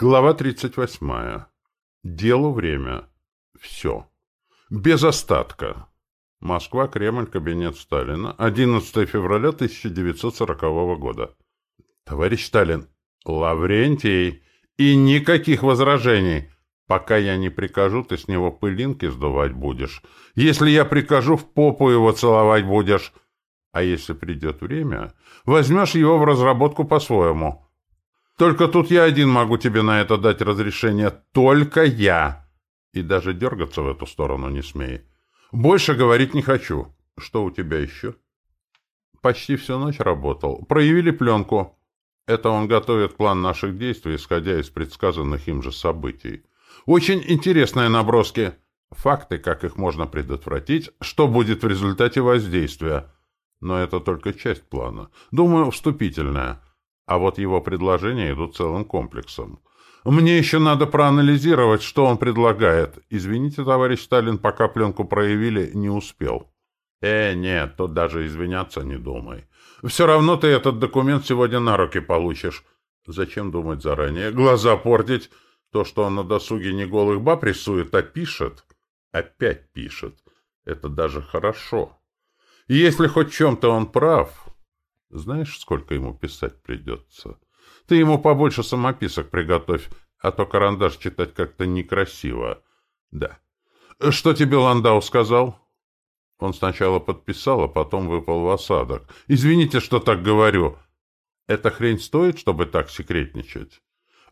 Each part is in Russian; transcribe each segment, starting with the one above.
Глава 38. Делу время. Все. Без остатка. Москва, Кремль, кабинет Сталина. 11 февраля 1940 года. Товарищ Сталин. Лаврентий. И никаких возражений. Пока я не прикажу, ты с него пылинки сдувать будешь. Если я прикажу, в попу его целовать будешь. А если придет время, возьмешь его в разработку по-своему. Только тут я один могу тебе на это дать разрешение. Только я. И даже дергаться в эту сторону не смей. Больше говорить не хочу. Что у тебя еще? Почти всю ночь работал. Проявили пленку. Это он готовит план наших действий, исходя из предсказанных им же событий. Очень интересные наброски. Факты, как их можно предотвратить, что будет в результате воздействия. Но это только часть плана. Думаю, вступительная. А вот его предложения идут целым комплексом. Мне еще надо проанализировать, что он предлагает. Извините, товарищ Сталин, пока пленку проявили, не успел. Э, нет, тут даже извиняться не думай. Все равно ты этот документ сегодня на руки получишь. Зачем думать заранее? Глаза портить. То, что он на досуге не голых баб рисует, а пишет. Опять пишет. Это даже хорошо. Если хоть чем-то он прав, знаешь, сколько ему писать придется? Ты ему побольше самописок приготовь, а то карандаш читать как-то некрасиво. Да. Что тебе Ландау сказал? Он сначала подписал, а потом выпал в осадок. Извините, что так говорю. Эта хрень стоит, чтобы так секретничать?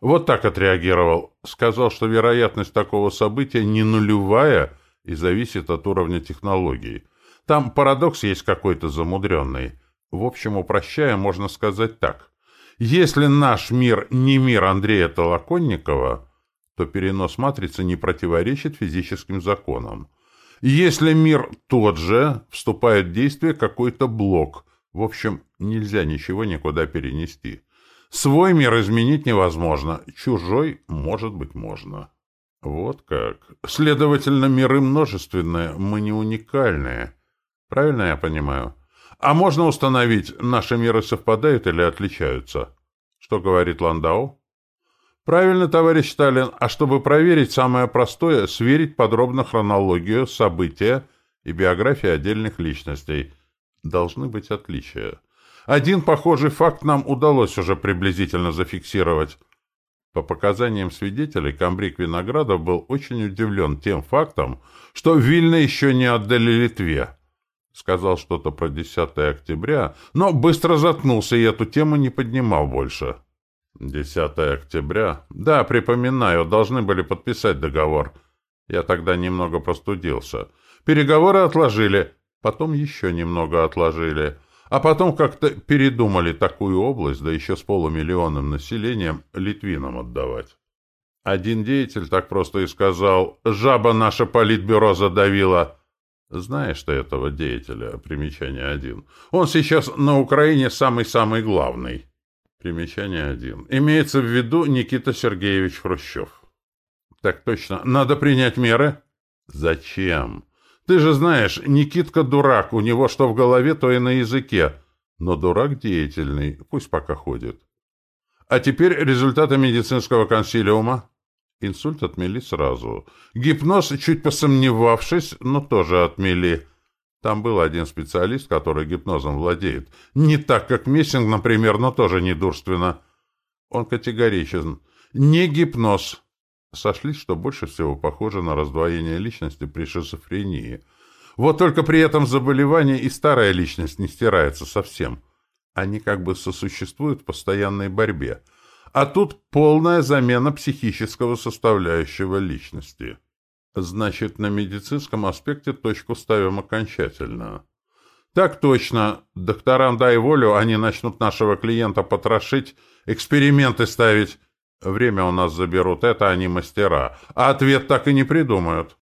Вот так отреагировал. Сказал, что вероятность такого события не нулевая и зависит от уровня технологий. Там парадокс есть какой-то замудренный. В общем, упрощая, можно сказать так. Если наш мир не мир Андрея Толоконникова, то перенос матрицы не противоречит физическим законам. Если мир тот же, вступает в действие какой-то блок. В общем, нельзя ничего никуда перенести. Свой мир изменить невозможно, чужой, может быть, можно. Вот как. Следовательно, миры множественные, мы не уникальные. Правильно я понимаю? А можно установить, наши миры совпадают или отличаются? Что говорит Ландау? Правильно, товарищ Сталин. А чтобы проверить, самое простое — сверить подробно хронологию, события и биографии отдельных личностей. Должны быть отличия. Один похожий факт нам удалось уже приблизительно зафиксировать. По показаниям свидетелей, комбриг Виноградов был очень удивлен тем фактом, что Вильно еще не отдали Литве. Сказал что-то про 10 октября, но быстро заткнулся и эту тему не поднимал больше. 10 октября? Да, припоминаю, должны были подписать договор. Я тогда немного простудился. Переговоры отложили, потом еще немного отложили. А потом как-то передумали такую область, да еще с полумиллионным населением, литвинам отдавать. Один деятель так просто и сказал «Жаба наше политбюро задавила». Знаешь ты этого деятеля, примечание один. Он сейчас на Украине самый-самый главный. Примечание один. Имеется в виду Никита Сергеевич Хрущев. Так точно. Надо принять меры? Зачем? Ты же знаешь, Никитка дурак, у него что в голове, то и на языке. Но дурак деятельный, пусть пока ходит. А теперь результаты медицинского консилиума. Инсульт отмели сразу. Гипноз, чуть посомневавшись, но тоже отмели. Там был один специалист, который гипнозом владеет. Не так, как Мессинг, например, но тоже недурственно. Он категоричен. Не гипноз. Сошлись, что больше всего похоже на раздвоение личности при шизофрении. Вот только при этом заболевании и старая личность не стирается совсем. Они как бы сосуществуют в постоянной борьбе — а тут полная замена психического составляющего личности. Значит, на медицинском аспекте точку ставим окончательно. Так точно. Докторам дай волю, они начнут нашего клиента потрошить, эксперименты ставить. Время у нас заберут, это они мастера. А ответ так и не придумают.